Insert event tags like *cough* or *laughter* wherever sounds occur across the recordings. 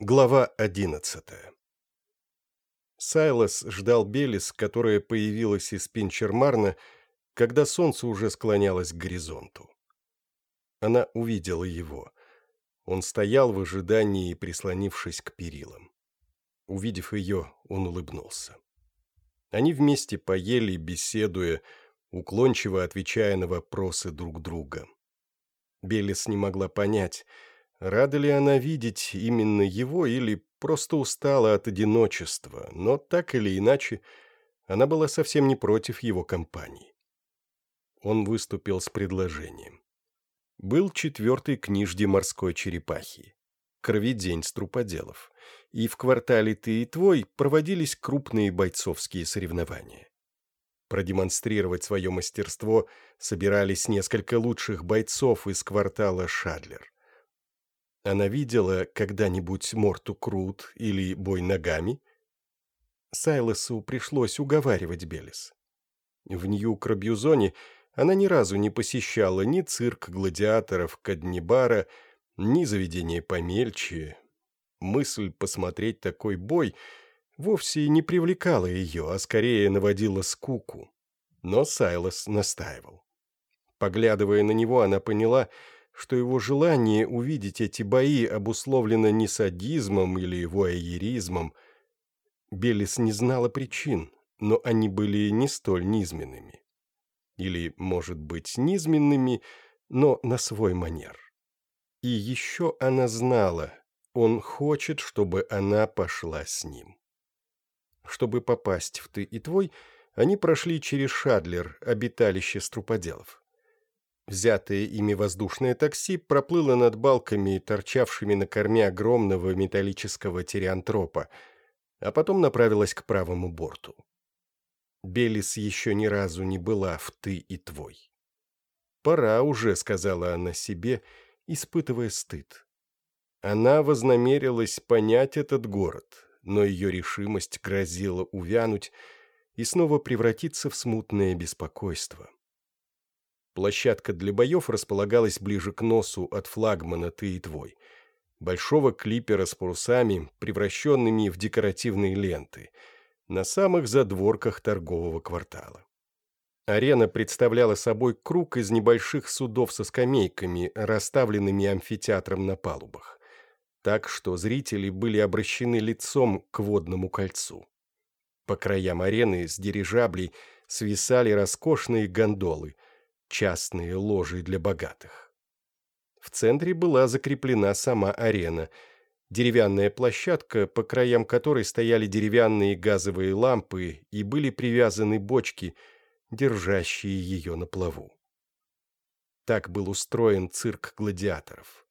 Глава одиннадцатая Сайлос ждал Белис, которая появилась из Пинчермарна, когда солнце уже склонялось к горизонту. Она увидела его. Он стоял в ожидании, прислонившись к перилам. Увидев ее, он улыбнулся. Они вместе поели, беседуя, уклончиво отвечая на вопросы друг друга. Белис не могла понять, рада ли она видеть именно его или просто устала от одиночества, но так или иначе она была совсем не против его компании. Он выступил с предложением. Был четвертый книжди морской черепахи. Кроведень струподелов. И в квартале «Ты и твой» проводились крупные бойцовские соревнования. Продемонстрировать свое мастерство собирались несколько лучших бойцов из квартала Шадлер. Она видела когда-нибудь Морту Крут или бой ногами? Сайлосу пришлось уговаривать Белис. В Нью-Крабьюзоне она ни разу не посещала ни цирк гладиаторов Каднибара, ни заведение помельче. Мысль посмотреть такой бой вовсе не привлекала ее, а скорее наводила скуку. Но Сайлос настаивал. Поглядывая на него, она поняла, что его желание увидеть эти бои обусловлено не садизмом или воайеризмом. Белис не знала причин, но они были не столь низменными. Или, может быть, низменными, но на свой манер. И еще она знала, он хочет, чтобы она пошла с ним. Чтобы попасть в «ты» и «твой», они прошли через Шадлер, обиталище струподелов. Взятое ими воздушное такси проплыло над балками, торчавшими на корме огромного металлического тириантропа, а потом направилось к правому борту. Белис еще ни разу не была в «ты» и «твой». «Пора уже», — сказала она себе, испытывая стыд. Она вознамерилась понять этот город, но ее решимость грозила увянуть и снова превратиться в смутное беспокойство. Площадка для боев располагалась ближе к носу от флагмана «Ты и твой», большого клипера с парусами, превращенными в декоративные ленты, на самых задворках торгового квартала. Арена представляла собой круг из небольших судов со скамейками, расставленными амфитеатром на палубах так что зрители были обращены лицом к водному кольцу. По краям арены с дирижаблей свисали роскошные гондолы, частные ложи для богатых. В центре была закреплена сама арена, деревянная площадка, по краям которой стояли деревянные газовые лампы и были привязаны бочки, держащие ее на плаву. Так был устроен цирк гладиаторов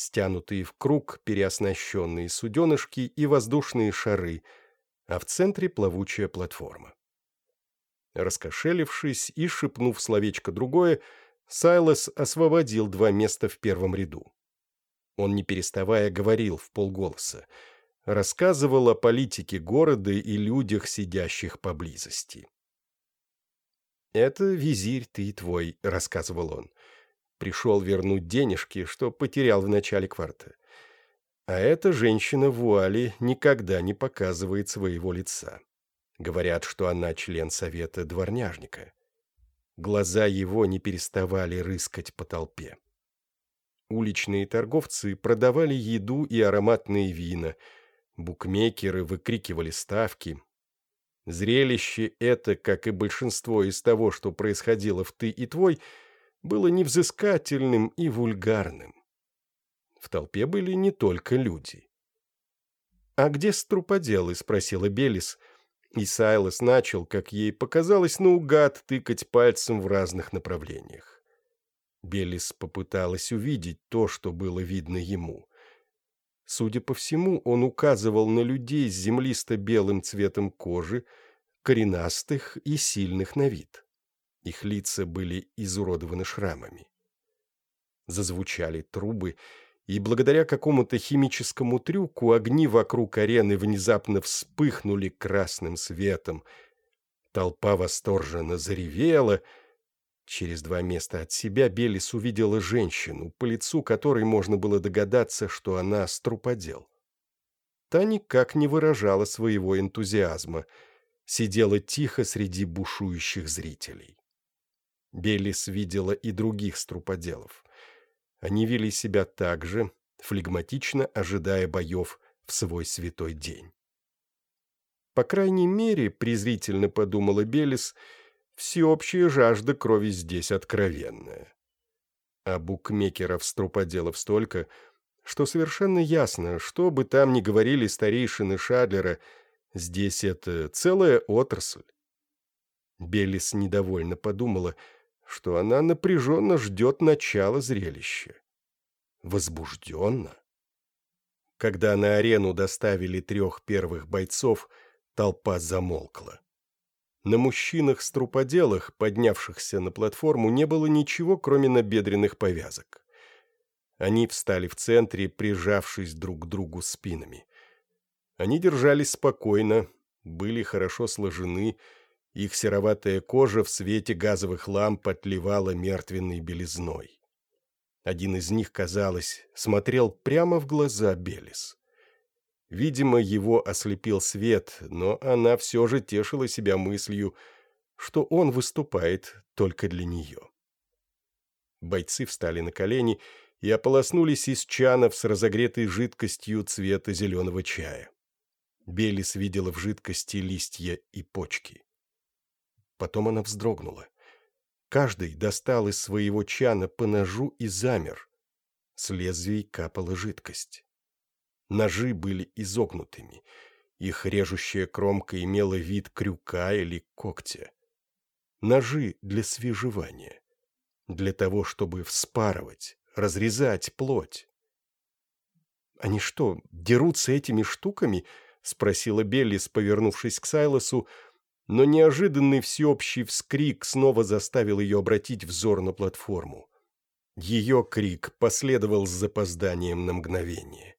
стянутые в круг переоснащенные суденышки и воздушные шары, а в центре плавучая платформа. Раскошелившись и шепнув словечко другое, Сайлос освободил два места в первом ряду. Он, не переставая, говорил в полголоса, рассказывал о политике города и людях, сидящих поблизости. «Это визирь ты твой», — рассказывал он. Пришел вернуть денежки, что потерял в начале кварта. А эта женщина в вуале никогда не показывает своего лица. Говорят, что она член совета дворняжника. Глаза его не переставали рыскать по толпе. Уличные торговцы продавали еду и ароматные вина, букмекеры выкрикивали ставки. Зрелище это, как и большинство из того, что происходило в «ты» и «твой», было невзыскательным и вульгарным. В толпе были не только люди. «А где струподелы?» — спросила Белис, и Сайлос начал, как ей показалось, наугад тыкать пальцем в разных направлениях. Белис попыталась увидеть то, что было видно ему. Судя по всему, он указывал на людей с землисто-белым цветом кожи, коренастых и сильных на вид. Их лица были изуродованы шрамами. Зазвучали трубы, и благодаря какому-то химическому трюку огни вокруг арены внезапно вспыхнули красным светом. Толпа восторженно заревела. Через два места от себя Белис увидела женщину, по лицу которой можно было догадаться, что она струподел. та никак не выражала своего энтузиазма, сидела тихо среди бушующих зрителей. Белис видела и других струподелов. Они вели себя так же, флегматично ожидая боев в свой святой день. По крайней мере, презрительно подумала Белис, всеобщая жажда крови здесь откровенная. А букмекеров-струподелов столько, что совершенно ясно, что бы там ни говорили старейшины Шадлера, здесь это целая отрасль. Белис недовольно подумала, что она напряженно ждет начала зрелища. Возбужденно. Когда на арену доставили трех первых бойцов, толпа замолкла. На мужчинах-струподелах, поднявшихся на платформу, не было ничего, кроме набедренных повязок. Они встали в центре, прижавшись друг к другу спинами. Они держались спокойно, были хорошо сложены, их сероватая кожа в свете газовых ламп отливала мертвенной белизной. Один из них, казалось, смотрел прямо в глаза Белис. Видимо, его ослепил свет, но она все же тешила себя мыслью, что он выступает только для нее. Бойцы встали на колени и ополоснулись из чанов с разогретой жидкостью цвета зеленого чая. Белис видела в жидкости листья и почки. Потом она вздрогнула. Каждый достал из своего чана по ножу и замер. С лезвий капала жидкость. Ножи были изогнутыми. Их режущая кромка имела вид крюка или когтя. Ножи для свежевания. Для того, чтобы вспарывать, разрезать плоть. «Они что, дерутся этими штуками?» — спросила Беллис, повернувшись к Сайлосу, но неожиданный всеобщий вскрик снова заставил ее обратить взор на платформу. Ее крик последовал с запозданием на мгновение.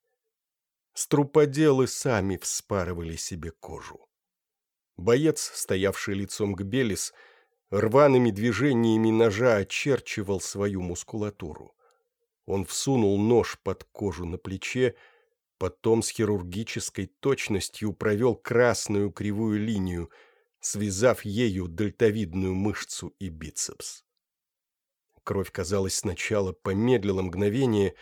Струподелы сами вспарывали себе кожу. Боец, стоявший лицом к Белис, рваными движениями ножа очерчивал свою мускулатуру. Он всунул нож под кожу на плече, потом с хирургической точностью провел красную кривую линию — связав ею дельтовидную мышцу и бицепс. Кровь, казалось, сначала помедлила мгновение,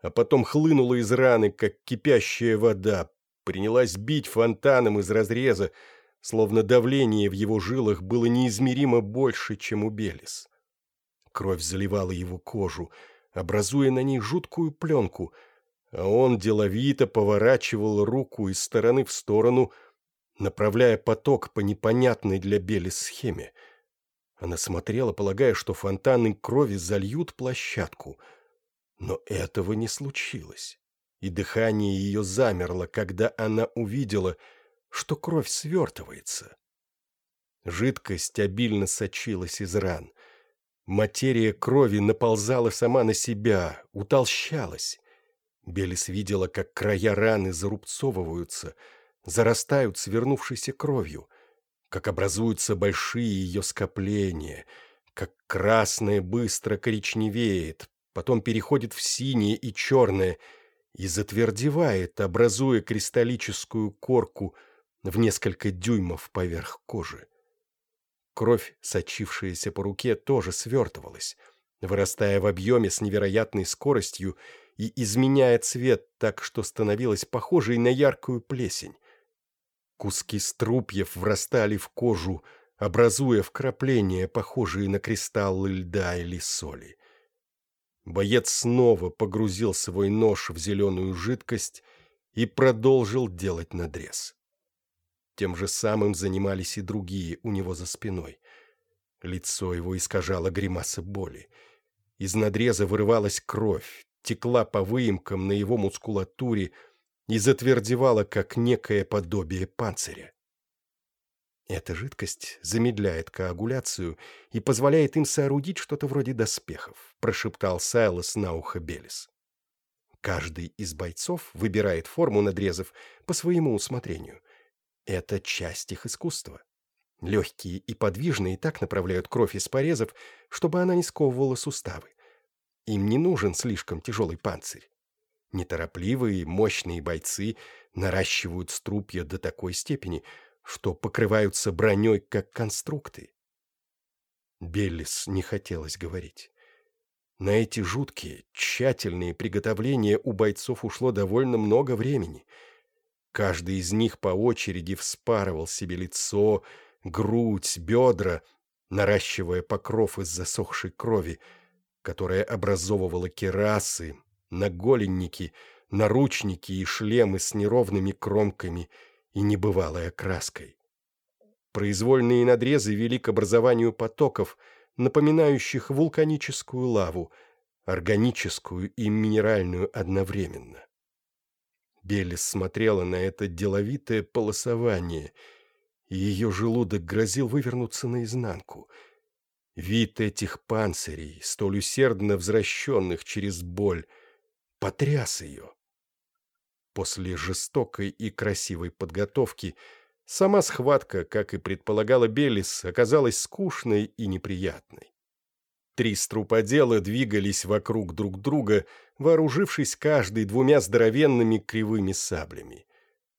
а потом хлынула из раны, как кипящая вода, принялась бить фонтаном из разреза, словно давление в его жилах было неизмеримо больше, чем у Белис. Кровь заливала его кожу, образуя на ней жуткую пленку, а он деловито поворачивал руку из стороны в сторону, направляя поток по непонятной для Бели схеме. Она смотрела, полагая, что фонтаны крови зальют площадку. Но этого не случилось, и дыхание ее замерло, когда она увидела, что кровь свертывается. Жидкость обильно сочилась из ран. Материя крови наползала сама на себя, утолщалась. Белис видела, как края раны зарубцовываются — зарастают свернувшейся кровью, как образуются большие ее скопления, как красное быстро коричневеет, потом переходит в синее и черное и затвердевает, образуя кристаллическую корку в несколько дюймов поверх кожи. Кровь, сочившаяся по руке, тоже свертывалась, вырастая в объеме с невероятной скоростью и изменяя цвет так, что становилась похожей на яркую плесень. Куски струпьев врастали в кожу, образуя вкрапления, похожие на кристаллы льда или соли. Боец снова погрузил свой нож в зеленую жидкость и продолжил делать надрез. Тем же самым занимались и другие у него за спиной. Лицо его искажало гримаса боли. Из надреза вырывалась кровь, текла по выемкам на его мускулатуре, и затвердевала, как некое подобие панциря. Эта жидкость замедляет коагуляцию и позволяет им соорудить что-то вроде доспехов, прошептал Сайлос на ухо Белис. Каждый из бойцов выбирает форму надрезов по своему усмотрению. Это часть их искусства. Легкие и подвижные так направляют кровь из порезов, чтобы она не сковывала суставы. Им не нужен слишком тяжелый панцирь. Неторопливые, мощные бойцы наращивают струпья до такой степени, что покрываются броней, как конструкты. Беллис не хотелось говорить. На эти жуткие, тщательные приготовления у бойцов ушло довольно много времени. Каждый из них по очереди вспарывал себе лицо, грудь, бедра, наращивая покров из засохшей крови, которая образовывала керасы, наголенники, наручники и шлемы с неровными кромками и небывалой окраской. Произвольные надрезы вели к образованию потоков — напоминающих вулканическую лаву, органическую и минеральную одновременно. Беллис смотрела на это деловитое полосование, и ее желудок грозил вывернуться наизнанку. Вид этих панцирей, столь усердно возвращенных через боль, потряс ее. После жестокой и красивой подготовки – Сама схватка, как и предполагала Белис, оказалась скучной и неприятной. Три струподела двигались вокруг друг друга, вооружившись каждый двумя здоровенными кривыми саблями.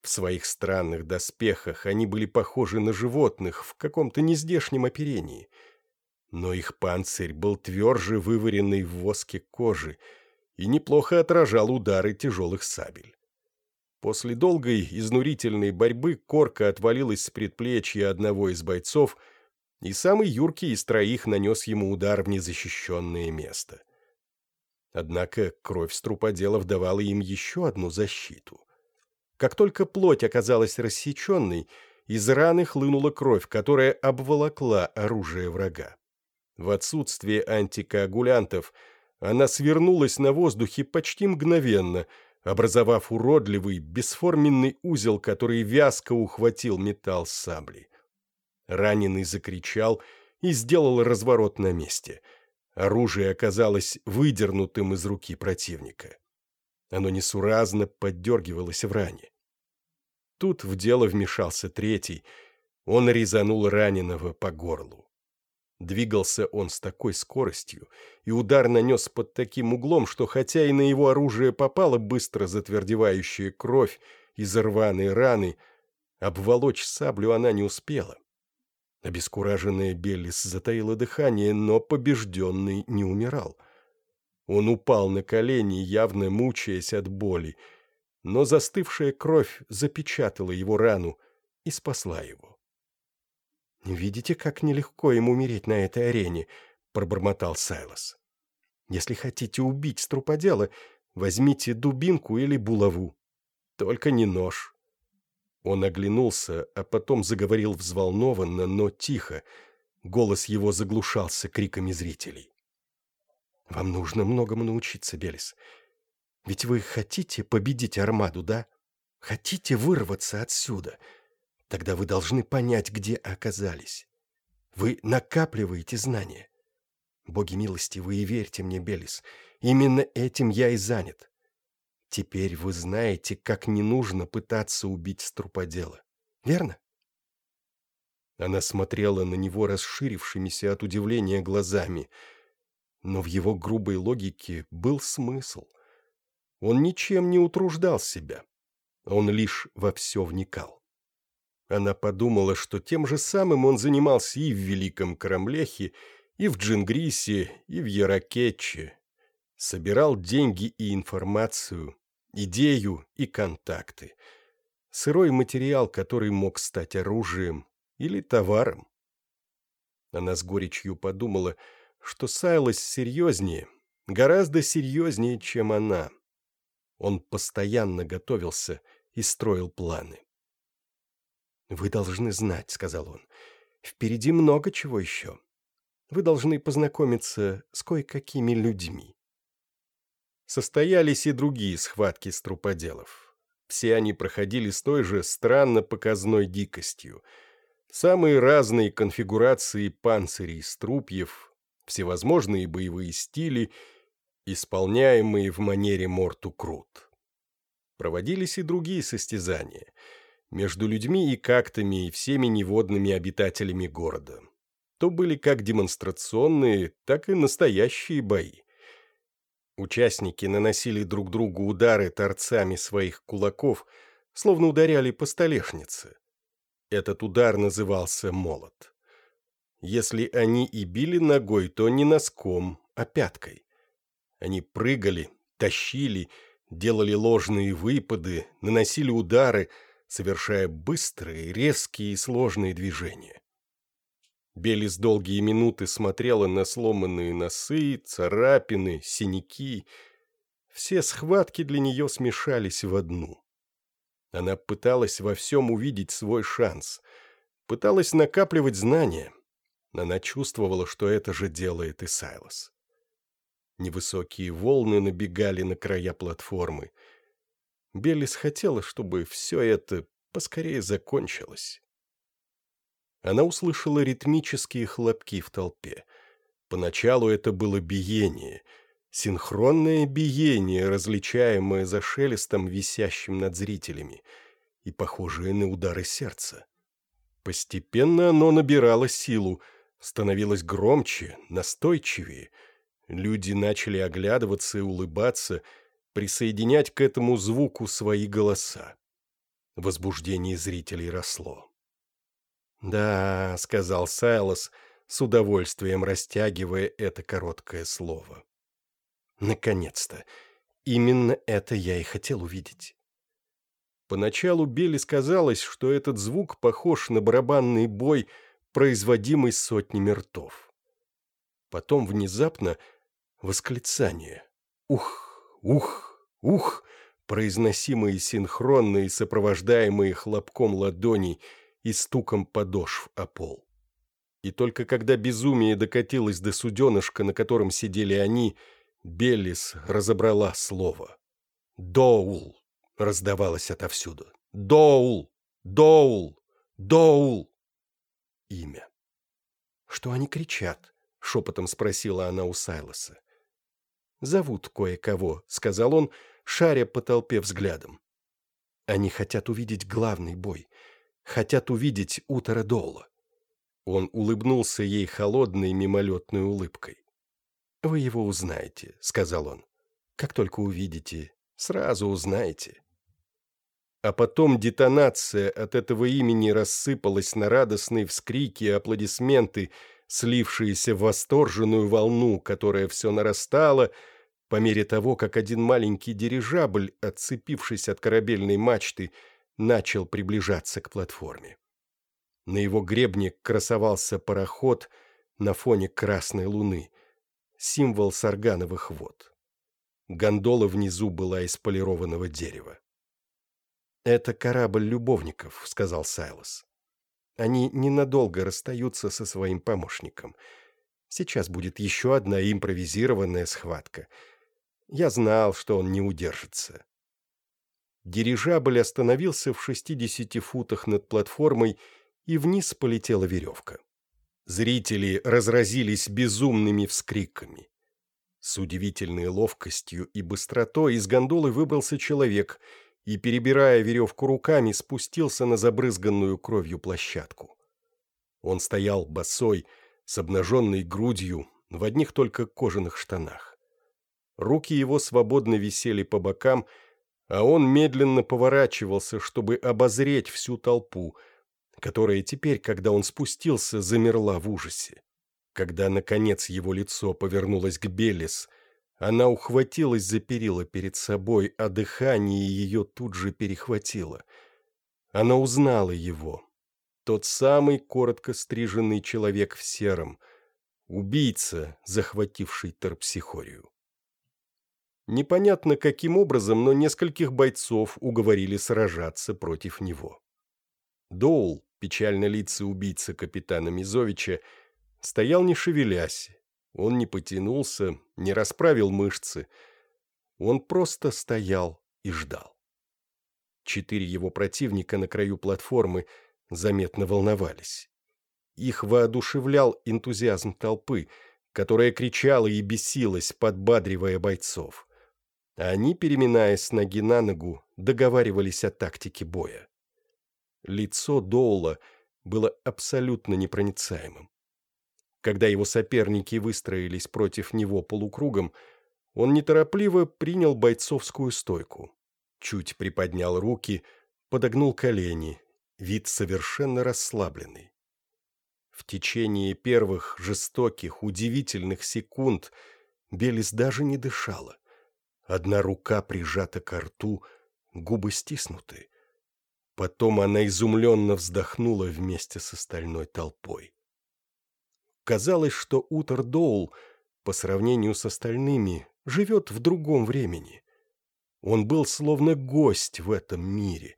В своих странных доспехах они были похожи на животных в каком-то нездешнем оперении. Но их панцирь был тверже вываренной в воске кожи и неплохо отражал удары тяжелых сабель. После долгой, изнурительной борьбы корка отвалилась с предплечья одного из бойцов, и самый юркий из троих нанес ему удар в незащищенное место. Однако кровь струподелов давала им еще одну защиту. Как только плоть оказалась рассеченной, из раны хлынула кровь, которая обволокла оружие врага. В отсутствие антикоагулянтов она свернулась на воздухе почти мгновенно — образовав уродливый, бесформенный узел, который вязко ухватил металл сабли. Раненый закричал и сделал разворот на месте. Оружие оказалось выдернутым из руки противника. Оно несуразно поддергивалось в ране. Тут в дело вмешался третий. Он резанул раненого по горлу. Двигался он с такой скоростью, и удар нанес под таким углом, что хотя и на его оружие попала быстро затвердевающая кровь из рваной раны, обволочь саблю она не успела. Обескураженная Беллис затаила дыхание, но побежденный не умирал. Он упал на колени, явно мучаясь от боли, но застывшая кровь запечатала его рану и спасла его. «Видите, как нелегко ему умереть на этой арене?» — пробормотал Сайлос. «Если хотите убить струподела, возьмите дубинку или булаву. Только не нож». Он оглянулся, а потом заговорил взволнованно, но тихо. Голос его заглушался криками зрителей. «Вам нужно многому научиться, Белис. Ведь вы хотите победить армаду, да? Хотите вырваться отсюда?» Тогда вы должны понять, где оказались. Вы накапливаете знания. Боги милости, вы и верьте мне, Белис, именно этим я и занят. Теперь вы знаете, как не нужно пытаться убить струподела. Верно? Она смотрела на него расширившимися от удивления глазами, но в его грубой логике был смысл. Он ничем не утруждал себя, он лишь во все вникал. Она подумала, что тем же самым он занимался и в Великом Крамлехе, и в Джингрисе, и в Яракетче. Собирал деньги и информацию, идею и контакты. Сырой материал, который мог стать оружием или товаром. Она с горечью подумала, что Сайлос серьезнее, гораздо серьезнее, чем она. Он постоянно готовился и строил планы. «Вы должны знать», — сказал он. «Впереди много чего еще. Вы должны познакомиться с кое-какими людьми». Состоялись и другие схватки с труподелов. Все они проходили с той же странно показной дикостью. Самые разные конфигурации панцирей струпьев, всевозможные боевые стили, исполняемые в манере Морту Крут. Проводились и другие состязания — между людьми и кактами и всеми неводными обитателями города. То были как демонстрационные, так и настоящие бои. Участники наносили друг другу удары торцами своих кулаков, словно ударяли по столешнице. Этот удар назывался молот. Если они и били ногой, то не носком, а пяткой. Они прыгали, тащили, делали ложные выпады, наносили удары, совершая быстрые, резкие и сложные движения. Белис долгие минуты смотрела на сломанные носы, царапины, синяки. Все схватки для нее смешались в одну. Она пыталась во всем увидеть свой шанс, пыталась накапливать знания. Она чувствовала, что это же делает и Сайлос. Невысокие волны набегали на края платформы. Белис хотела, чтобы все это поскорее закончилось она услышала ритмические хлопки в толпе. Поначалу это было биение, синхронное биение, различаемое за шелестом, висящим над зрителями, и похожее на удары сердца. Постепенно оно набирало силу, становилось громче, настойчивее. Люди начали оглядываться и улыбаться, присоединять к этому звуку свои голоса. Возбуждение зрителей росло. «Да», — сказал Сайлос, с удовольствием растягивая это короткое слово. «Наконец-то! Именно это я и хотел увидеть». Поначалу Билли сказалось, что этот звук похож на барабанный бой, производимый сотнями ртов. Потом внезапно восклицание «Ух! Ух! Ух!», произносимые синхронно и сопровождаемые хлопком ладоней — и стуком подошв о пол. И только когда безумие докатилось до суденышка, на котором сидели они, Беллис разобрала слово. «Доул!» — раздавалось отовсюду. «Доул! Доул! Доул!» Имя. «Что они кричат?» — шепотом спросила она у Сайлоса. «Зовут кое-кого», — сказал он, шаря по толпе взглядом. «Они хотят увидеть главный бой, хотят увидеть Утора Дола. Он улыбнулся ей холодной мимолетной улыбкой. «Вы его узнаете», — сказал он. «Как только увидите, сразу узнаете». А потом детонация от этого имени рассыпалась на радостные вскрики и аплодисменты, слившиеся в восторженную волну, которая все нарастала, по мере того, как один маленький дирижабль, отцепившись от корабельной мачты, начал приближаться к платформе. На его гребне красовался пароход на фоне красной луны, символ саргановых вод. Гондола внизу была из полированного дерева. «Это корабль любовников», — сказал Сайлос. «Они ненадолго расстаются со своим помощником. Сейчас будет еще одна импровизированная схватка. Я знал, что он не удержится. Дирижабль остановился в 60 футах над платформой, и вниз полетела веревка. Зрители разразились безумными вскриками. С удивительной ловкостью и быстротой из гондолы выбрался человек и, перебирая веревку руками, спустился на забрызганную кровью площадку. Он стоял босой, с обнаженной грудью, в одних только кожаных штанах. Руки его свободно висели по бокам, а он медленно поворачивался, чтобы обозреть всю толпу, которая теперь, когда он спустился, замерла в ужасе. Когда, наконец, его лицо повернулось к Белис, она ухватилась за перила перед собой, а дыхание ее тут же перехватило. Она узнала его. Тот самый коротко стриженный человек в сером, убийца, захвативший терпсихорию. Непонятно каким образом, но нескольких бойцов уговорили сражаться против него. Доул, печально лица убийцы капитана Мизовича, стоял не шевелясь. Он не потянулся, не расправил мышцы. Он просто стоял и ждал. Четыре его противника на краю платформы заметно волновались. Их воодушевлял энтузиазм толпы, которая кричала и бесилась, подбадривая бойцов. Они, переминаясь с ноги на ногу, договаривались о тактике боя. Лицо Доула было абсолютно непроницаемым. Когда его соперники выстроились против него полукругом, он неторопливо принял бойцовскую стойку. Чуть приподнял руки, подогнул колени, вид совершенно расслабленный. В течение первых жестоких, удивительных секунд Белис даже не дышала. Одна рука прижата к рту, губы стиснуты. Потом она изумленно вздохнула вместе с остальной толпой. Казалось, что Утер Доул, по сравнению с остальными, живет в другом времени. Он был словно гость в этом мире,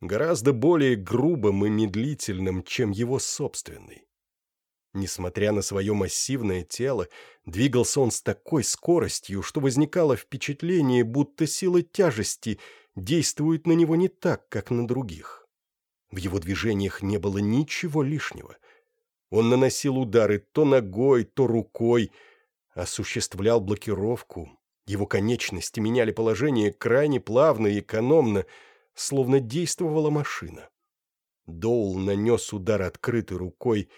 гораздо более грубым и медлительным, чем его собственный. Несмотря на свое массивное тело, двигался он с такой скоростью, что возникало впечатление, будто сила тяжести действует на него не так, как на других. В его движениях не было ничего лишнего. Он наносил удары то ногой, то рукой, осуществлял блокировку. Его конечности меняли положение крайне плавно и экономно, словно действовала машина. Доул нанес удар открытой рукой,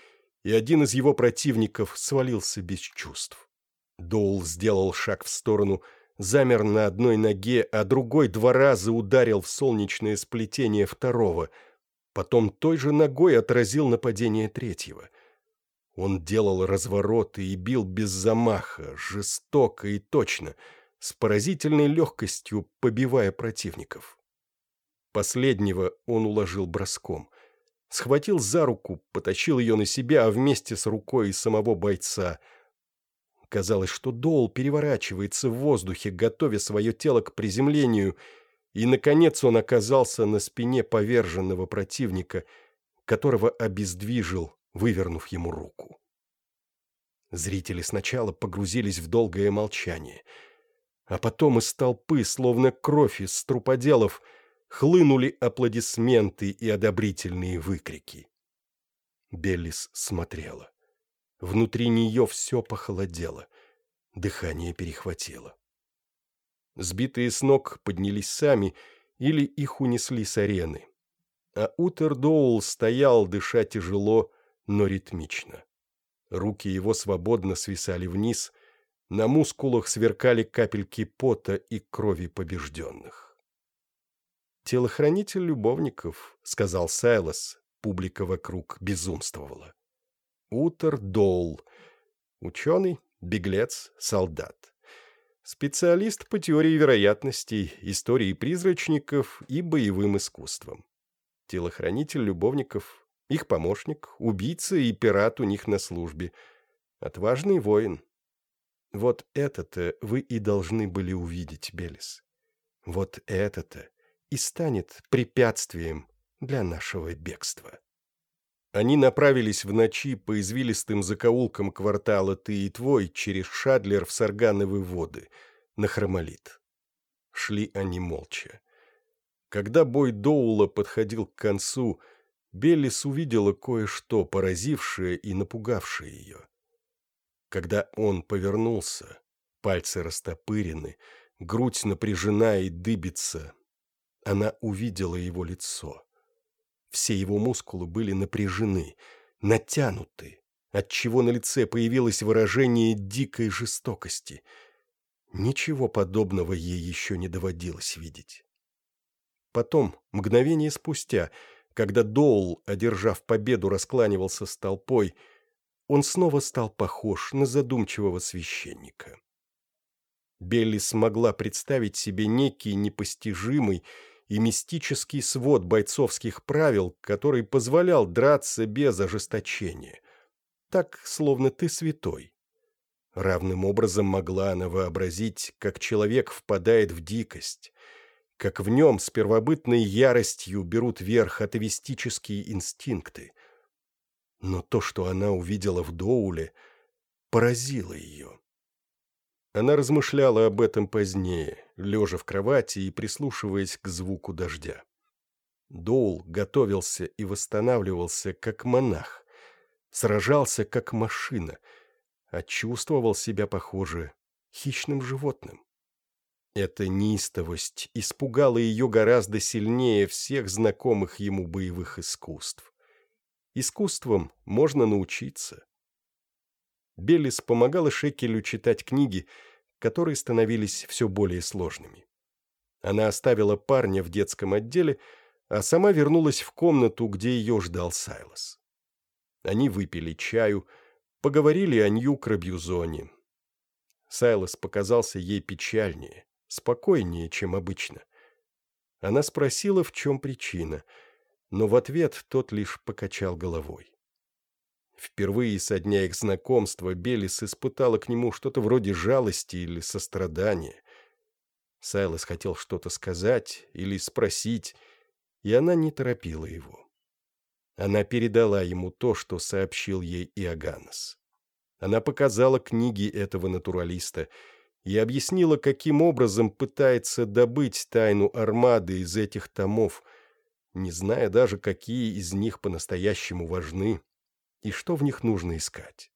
и один из его противников свалился без чувств. Доул сделал шаг в сторону, замер на одной ноге, а другой два раза ударил в солнечное сплетение второго, потом той же ногой отразил нападение третьего. Он делал развороты и бил без замаха, жестоко и точно, с поразительной легкостью побивая противников. Последнего он уложил броском — схватил за руку, потащил ее на себя, а вместе с рукой самого бойца. Казалось, что Доул переворачивается в воздухе, готовя свое тело к приземлению, и, наконец, он оказался на спине поверженного противника, которого обездвижил, вывернув ему руку. Зрители сначала погрузились в долгое молчание, а потом из толпы, словно кровь из труподелов, — хлынули аплодисменты и одобрительные выкрики. Беллис смотрела. Внутри нее все похолодело, дыхание перехватило. Сбитые с ног поднялись сами или их унесли с арены. А Утер Доул стоял, дыша тяжело, но ритмично. Руки его свободно свисали вниз, на мускулах сверкали капельки пота и крови побежденных. «Телохранитель любовников», — сказал Сайлос. Публика вокруг безумствовала. Утер Доул. Ученый, беглец, солдат. Специалист по теории вероятностей, истории призрачников и боевым искусствам. Телохранитель любовников, их помощник, убийца и пират у них на службе. Отважный воин. Вот это-то вы и должны были увидеть, Белис. Вот это-то и станет препятствием для нашего бегства. Они направились в ночи по извилистым закоулкам квартала «Ты и твой» через Шадлер в Саргановы воды, на Хромолит. Шли они молча. Когда бой Доула подходил к концу, Беллис увидела кое-что, поразившее и напугавшее ее. Когда он повернулся, пальцы растопырены, грудь напряжена и дыбится, она увидела его лицо. Все его мускулы были напряжены, натянуты, отчего на лице появилось выражение дикой жестокости. Ничего подобного ей еще не доводилось видеть. Потом, мгновение спустя, когда Доул, одержав победу, раскланивался с толпой, он снова стал похож на задумчивого священника. Белли смогла представить себе некий непостижимый, и мистический свод бойцовских правил, который позволял драться без ожесточения. Так, словно ты святой. Равным образом могла она вообразить, как человек впадает в дикость, как в нем с первобытной яростью берут верх атовистические инстинкты. Но то, что она увидела в Доуле, поразило ее. Она размышляла об этом позднее, лежа в кровати и прислушиваясь к звуку дождя. Доул готовился и восстанавливался как монах, сражался как машина, а чувствовал себя, похоже, хищным животным. Эта неистовость испугала ее гораздо сильнее всех знакомых ему боевых искусств. Искусством можно научиться. Беллис помогала Шекелю читать книги, которые становились все более сложными. Она оставила парня в детском отделе, а сама вернулась в комнату, где ее ждал Сайлос. Они выпили чаю, поговорили о Нью-Крабьюзоне. Сайлос показался ей печальнее, спокойнее, чем обычно. Она спросила, в чем причина, но в ответ тот лишь покачал головой. Впервые со дня их знакомства Белис испытала к нему что-то вроде жалости или сострадания. Сайлос хотел что-то сказать или спросить, и она не торопила его. Она передала ему то, что сообщил ей Иоганнес. Она показала книги этого натуралиста и объяснила, каким образом пытается добыть тайну армады из этих томов, не зная даже, какие из них по-настоящему важны и что в них нужно искать.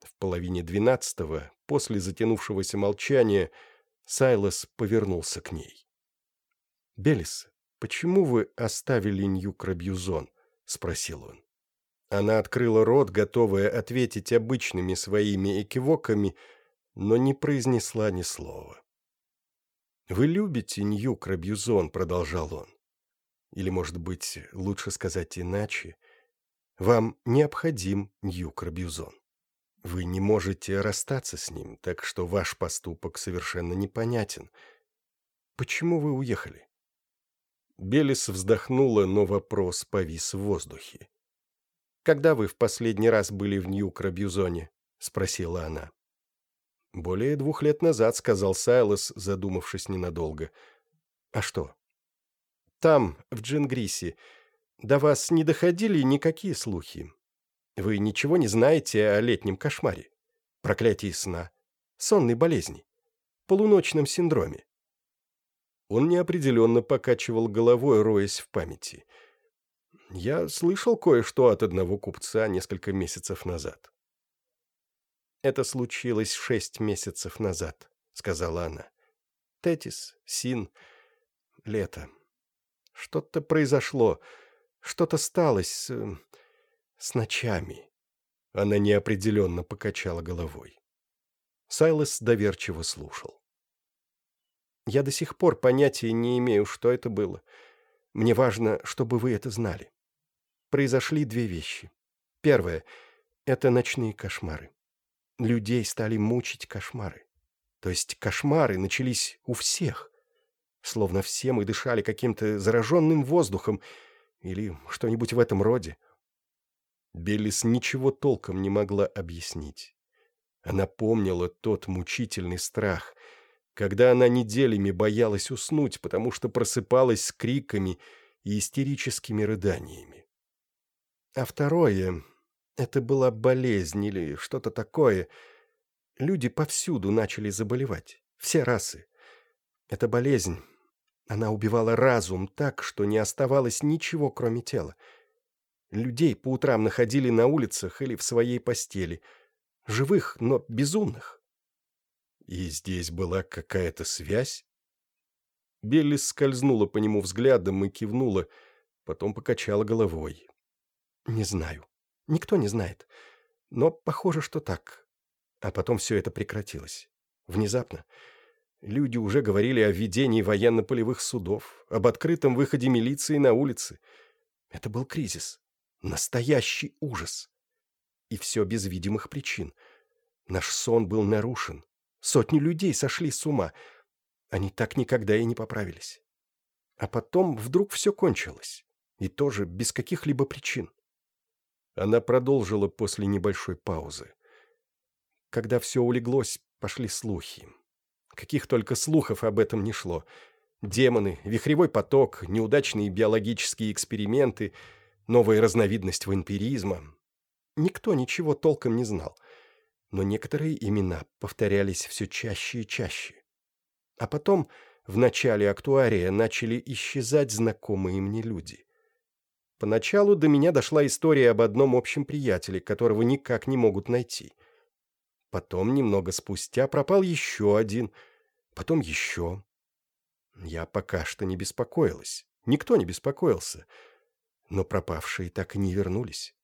В половине двенадцатого, после затянувшегося молчания, Сайлос повернулся к ней. «Белис, почему вы оставили Нью-Крабьюзон?» — спросил он. Она открыла рот, готовая ответить обычными своими экивоками, но не произнесла ни слова. «Вы любите Нью-Крабьюзон», — продолжал он. «Или, может быть, лучше сказать иначе, вам необходим Нью-Крабьюзон. Вы не можете расстаться с ним, так что ваш поступок совершенно непонятен. Почему вы уехали?» Белис вздохнула, но вопрос повис в воздухе. «Когда вы в последний раз были в Нью-Крабьюзоне?» — спросила она. «Более двух лет назад», — сказал Сайлос, задумавшись ненадолго. «А что?» «Там, в Джингрисе, до вас не доходили никакие слухи. Вы ничего не знаете о летнем кошмаре, проклятии сна, сонной болезни, полуночном синдроме. Он неопределенно покачивал головой, роясь в памяти. Я слышал кое-что от одного купца несколько месяцев назад. «Это случилось шесть месяцев назад», — сказала она. «Тетис, Син, лето. Что-то произошло, что-то сталось с... с ночами». Она неопределенно покачала головой. Сайлос доверчиво слушал. «Я до сих пор понятия не имею, что это было. Мне важно, чтобы вы это знали. Произошли две вещи. Первое — это ночные кошмары. Людей стали мучить кошмары. То есть кошмары начались у всех. Словно все мы дышали каким-то зараженным воздухом или что-нибудь в этом роде. Беллис ничего толком не могла объяснить. Она помнила тот мучительный страх, когда она неделями боялась уснуть, потому что просыпалась с криками и истерическими рыданиями. А второе — это была болезнь или что-то такое. Люди повсюду начали заболевать, все расы. Эта болезнь, она убивала разум так, что не оставалось ничего, кроме тела. Людей по утрам находили на улицах или в своей постели. Живых, но безумных. И здесь была какая-то связь? Беллис скользнула по нему взглядом и кивнула, потом покачала головой. «Не знаю. Никто не знает. Но похоже, что так. А потом все это прекратилось. Внезапно. Люди уже говорили о введении военно-полевых судов, об открытом выходе милиции на улицы. Это был кризис. Настоящий ужас. И все без видимых причин. Наш сон был нарушен. Сотни людей сошли с ума. Они так никогда и не поправились. А потом вдруг все кончилось. И тоже без каких-либо причин. Она продолжила после небольшой паузы. Когда все улеглось, пошли слухи. Каких только слухов об этом не шло. Демоны, вихревой поток, неудачные биологические эксперименты, новая разновидность вампиризма. Никто ничего толком не знал но некоторые имена повторялись все чаще и чаще. А потом, в начале актуария, начали исчезать знакомые мне люди. Поначалу до меня дошла история об одном общем приятеле, которого никак не могут найти. Потом, немного спустя, пропал еще один, потом еще. Я пока что не беспокоилась, никто не беспокоился, но пропавшие так и не вернулись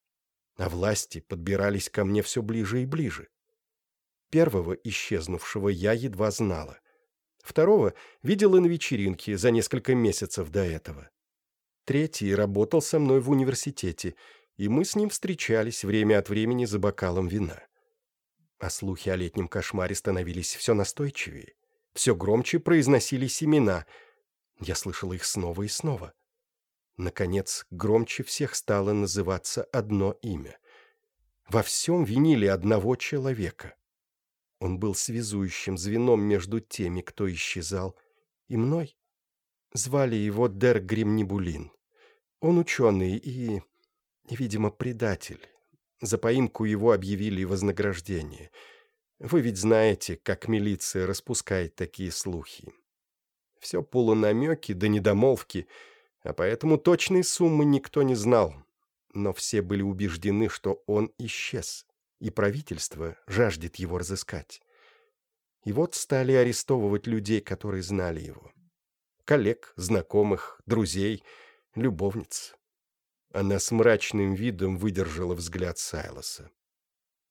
а власти подбирались ко мне все ближе и ближе. Первого исчезнувшего я едва знала. Второго видела на вечеринке за несколько месяцев до этого. Третий работал со мной в университете, и мы с ним встречались время от времени за бокалом вина. А слухи о летнем кошмаре становились все настойчивее. Все громче произносились имена. Я слышала их снова и снова. Наконец, громче всех стало называться одно имя. Во всем винили одного человека. Он был связующим звеном между теми, кто исчезал, и мной. Звали его Дер Гримнибулин. Он ученый и, видимо, предатель. За поимку его объявили вознаграждение. Вы ведь знаете, как милиция распускает такие слухи. Все полунамеки да недомолвки, а поэтому точной суммы никто не знал. Но все были убеждены, что он исчез и правительство жаждет его разыскать. И вот стали арестовывать людей, которые знали его. Коллег, знакомых, друзей, любовниц. Она с мрачным видом выдержала взгляд Сайлоса.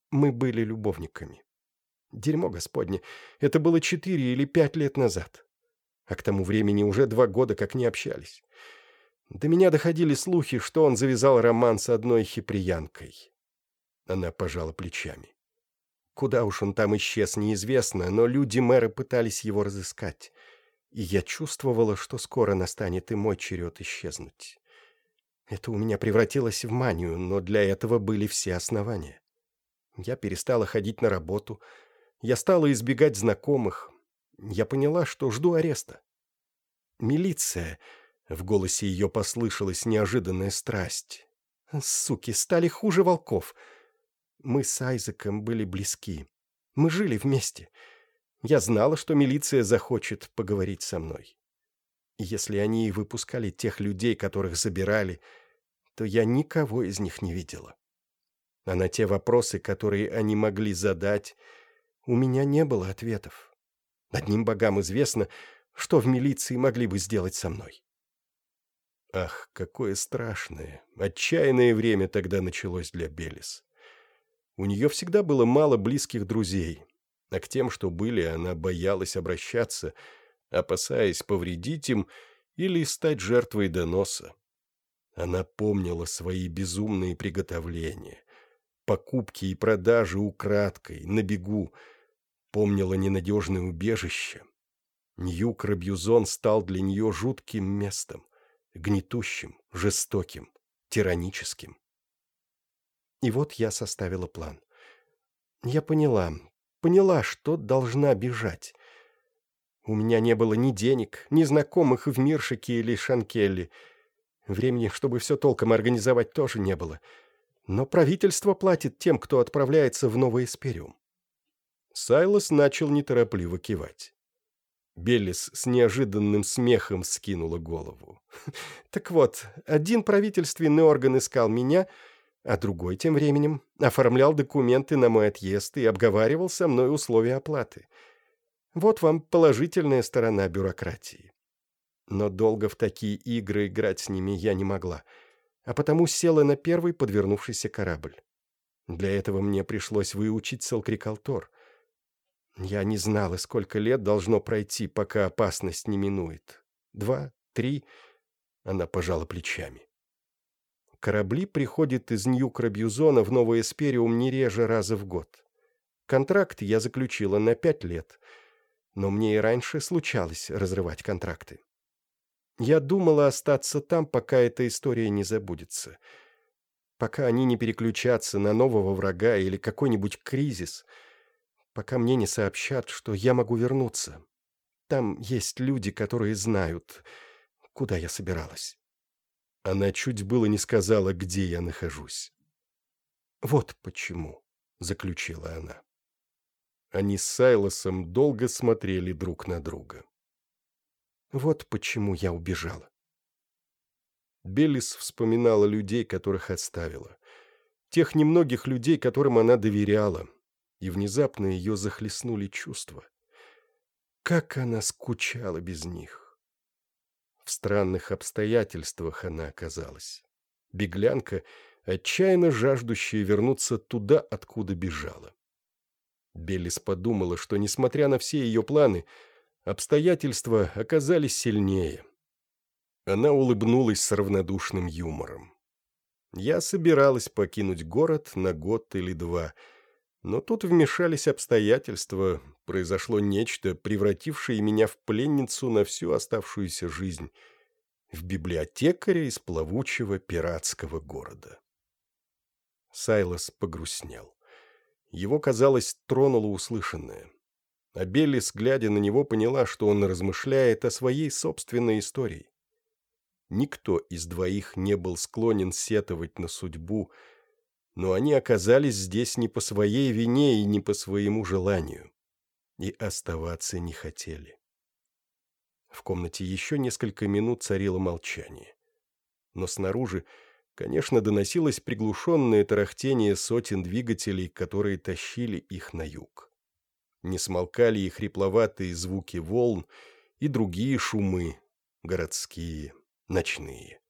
Мы были любовниками. Дерьмо господне, это было четыре или пять лет назад. А к тому времени уже два года как не общались. До меня доходили слухи, что он завязал роман с одной хиприянкой. Она пожала плечами. Куда уж он там исчез, неизвестно, но люди мэра пытались его разыскать. И я чувствовала, что скоро настанет и мой черед исчезнуть. Это у меня превратилось в манию, но для этого были все основания. Я перестала ходить на работу. Я стала избегать знакомых. Я поняла, что жду ареста. Милиция... В голосе ее послышалась неожиданная страсть. Суки, стали хуже волков. Мы с Айзеком были близки. Мы жили вместе. Я знала, что милиция захочет поговорить со мной. Если они и выпускали тех людей, которых забирали, то я никого из них не видела. А на те вопросы, которые они могли задать, у меня не было ответов. Одним богам известно, что в милиции могли бы сделать со мной. Ах, какое страшное, отчаянное время тогда началось для Белис. У нее всегда было мало близких друзей, а к тем, что были, она боялась обращаться, опасаясь повредить им или стать жертвой доноса. Она помнила свои безумные приготовления, покупки и продажи украдкой, на бегу, помнила ненадежное убежище. Нью-Крабьюзон стал для нее жутким местом, гнетущим, жестоким, тираническим. И вот я составила план. Я поняла, поняла, что должна бежать. У меня не было ни денег, ни знакомых в Миршике или Шанкелле. Времени, чтобы все толком организовать, тоже не было. Но правительство платит тем, кто отправляется в Новый Эспериум. Сайлос начал неторопливо кивать. Беллис с неожиданным смехом скинула голову. *laughs* «Так вот, один правительственный орган искал меня, а другой тем временем оформлял документы на мой отъезд и обговаривал со мной условия оплаты. Вот вам положительная сторона бюрократии. Но долго в такие игры играть с ними я не могла, а потому села на первый подвернувшийся корабль. Для этого мне пришлось выучить Салкрикалтор. Я не знала, сколько лет должно пройти, пока опасность не минует. Два, три... Она пожала плечами. Корабли приходят из Нью-Крабьюзона в Новый Эспериум не реже раза в год. Контракт я заключила на пять лет, но мне и раньше случалось разрывать контракты. Я думала остаться там, пока эта история не забудется. Пока они не переключатся на нового врага или какой-нибудь кризис. Пока мне не сообщат, что я могу вернуться. Там есть люди, которые знают, куда я собиралась. Она чуть было не сказала, где я нахожусь. «Вот почему», — заключила она. Они с Сайлосом долго смотрели друг на друга. «Вот почему я убежала». Беллис вспоминала людей, которых оставила. Тех немногих людей, которым она доверяла. И внезапно ее захлестнули чувства. Как она скучала без них. В странных обстоятельствах она оказалась. Беглянка, отчаянно жаждущая вернуться туда, откуда бежала. Беллис подумала, что, несмотря на все ее планы, обстоятельства оказались сильнее. Она улыбнулась с равнодушным юмором. Я собиралась покинуть город на год или два, но тут вмешались обстоятельства, произошло нечто, превратившее меня в пленницу на всю оставшуюся жизнь, в библиотекаря из плавучего пиратского города. Сайлос погрустнел. Его, казалось, тронуло услышанное. А Беллис, глядя на него, поняла, что он размышляет о своей собственной истории. Никто из двоих не был склонен сетовать на судьбу, но они оказались здесь не по своей вине и не по своему желанию, и оставаться не хотели. В комнате еще несколько минут царило молчание. Но снаружи, конечно, доносилось приглушенное тарахтение сотен двигателей, которые тащили их на юг. Не смолкали и хрипловатые звуки волн, и другие шумы, городские, ночные.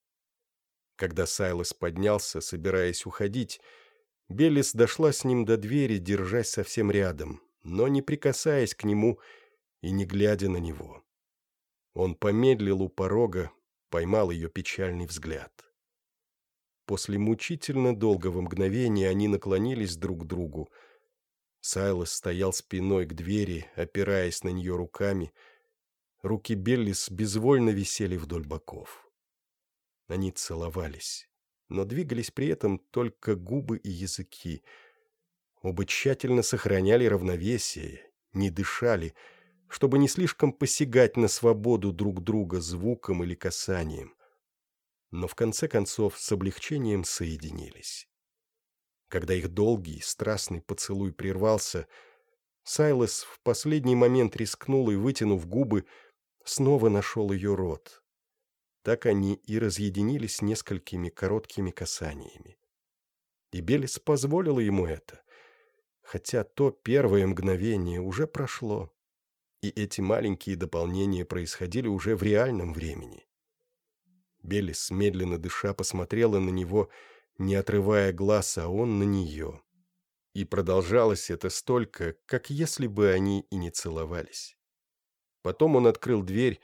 Когда Сайлос поднялся, собираясь уходить, Белис дошла с ним до двери, держась совсем рядом, но не прикасаясь к нему и не глядя на него. Он помедлил у порога, поймал ее печальный взгляд. После мучительно долгого мгновения они наклонились друг к другу. Сайлос стоял спиной к двери, опираясь на нее руками. Руки Беллис безвольно висели вдоль боков. Они целовались, но двигались при этом только губы и языки. Оба тщательно сохраняли равновесие, не дышали, чтобы не слишком посягать на свободу друг друга звуком или касанием. Но в конце концов с облегчением соединились. Когда их долгий, страстный поцелуй прервался, Сайлос в последний момент рискнул и, вытянув губы, снова нашел ее рот, так они и разъединились несколькими короткими касаниями. И Белис позволила ему это, хотя то первое мгновение уже прошло, и эти маленькие дополнения происходили уже в реальном времени. Белис, медленно дыша, посмотрела на него, не отрывая глаз, а он на нее. И продолжалось это столько, как если бы они и не целовались. Потом он открыл дверь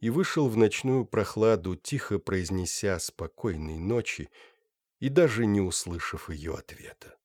и вышел в ночную прохладу, тихо произнеся «спокойной ночи» и даже не услышав ее ответа.